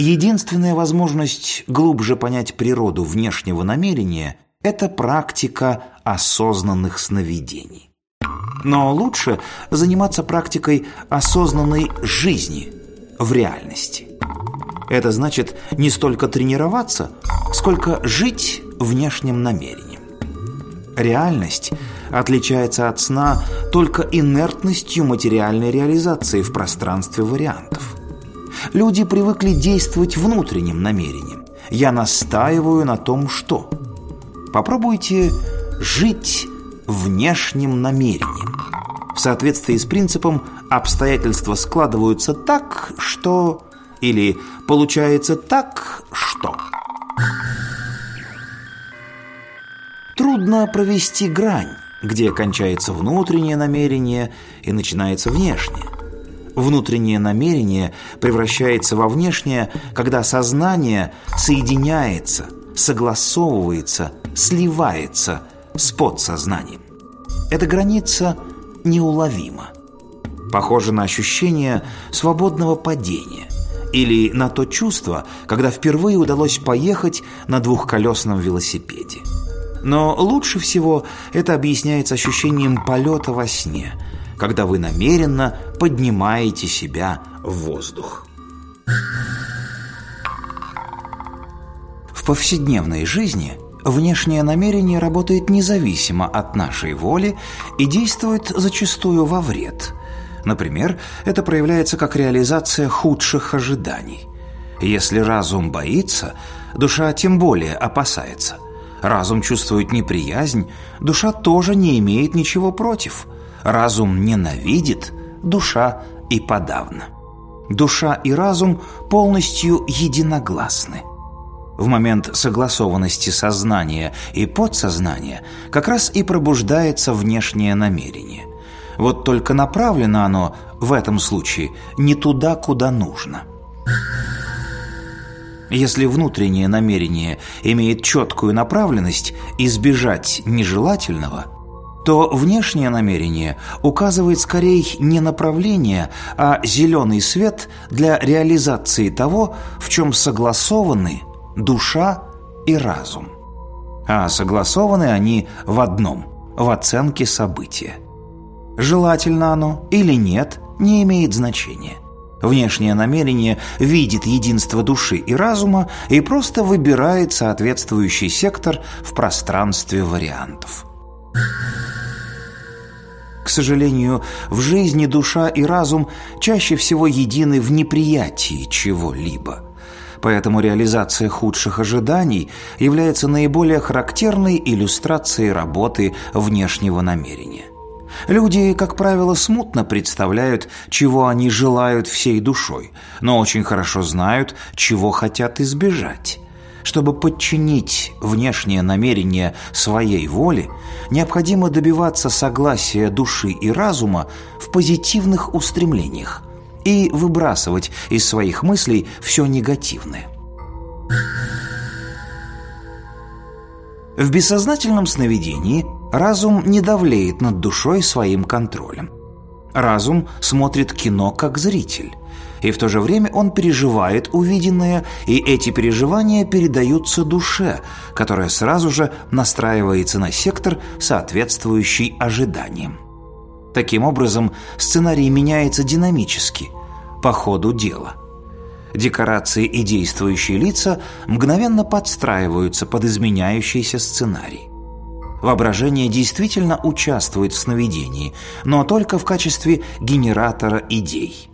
Единственная возможность глубже понять природу внешнего намерения – это практика осознанных сновидений. Но лучше заниматься практикой осознанной жизни в реальности. Это значит не столько тренироваться, сколько жить внешним намерением. Реальность отличается от сна только инертностью материальной реализации в пространстве вариантов. Люди привыкли действовать внутренним намерением. Я настаиваю на том, что. Попробуйте жить внешним намерением. В соответствии с принципом обстоятельства складываются так, что... Или получается так, что... Трудно провести грань, где кончается внутреннее намерение и начинается внешнее. Внутреннее намерение превращается во внешнее, когда сознание соединяется, согласовывается, сливается с подсознанием. Эта граница неуловима. Похоже на ощущение свободного падения или на то чувство, когда впервые удалось поехать на двухколесном велосипеде. Но лучше всего это объясняется ощущением полета во сне, когда вы намеренно поднимаете себя в воздух. В повседневной жизни внешнее намерение работает независимо от нашей воли и действует зачастую во вред. Например, это проявляется как реализация худших ожиданий. Если разум боится, душа тем более опасается – Разум чувствует неприязнь, душа тоже не имеет ничего против. Разум ненавидит, душа и подавно. Душа и разум полностью единогласны. В момент согласованности сознания и подсознания как раз и пробуждается внешнее намерение. Вот только направлено оно в этом случае не туда, куда нужно. Если внутреннее намерение имеет четкую направленность избежать нежелательного, то внешнее намерение указывает скорее не направление, а зеленый свет для реализации того, в чем согласованы душа и разум. А согласованы они в одном – в оценке события. Желательно оно или нет, не имеет значения – Внешнее намерение видит единство души и разума и просто выбирает соответствующий сектор в пространстве вариантов. К сожалению, в жизни душа и разум чаще всего едины в неприятии чего-либо. Поэтому реализация худших ожиданий является наиболее характерной иллюстрацией работы внешнего намерения. Люди, как правило, смутно представляют, чего они желают всей душой, но очень хорошо знают, чего хотят избежать. Чтобы подчинить внешнее намерение своей воле, необходимо добиваться согласия души и разума в позитивных устремлениях и выбрасывать из своих мыслей все негативное. В бессознательном сновидении – Разум не давлеет над душой своим контролем. Разум смотрит кино как зритель. И в то же время он переживает увиденное, и эти переживания передаются душе, которая сразу же настраивается на сектор, соответствующий ожиданиям. Таким образом, сценарий меняется динамически, по ходу дела. Декорации и действующие лица мгновенно подстраиваются под изменяющийся сценарий. Воображение действительно участвует в сновидении, но только в качестве генератора идей.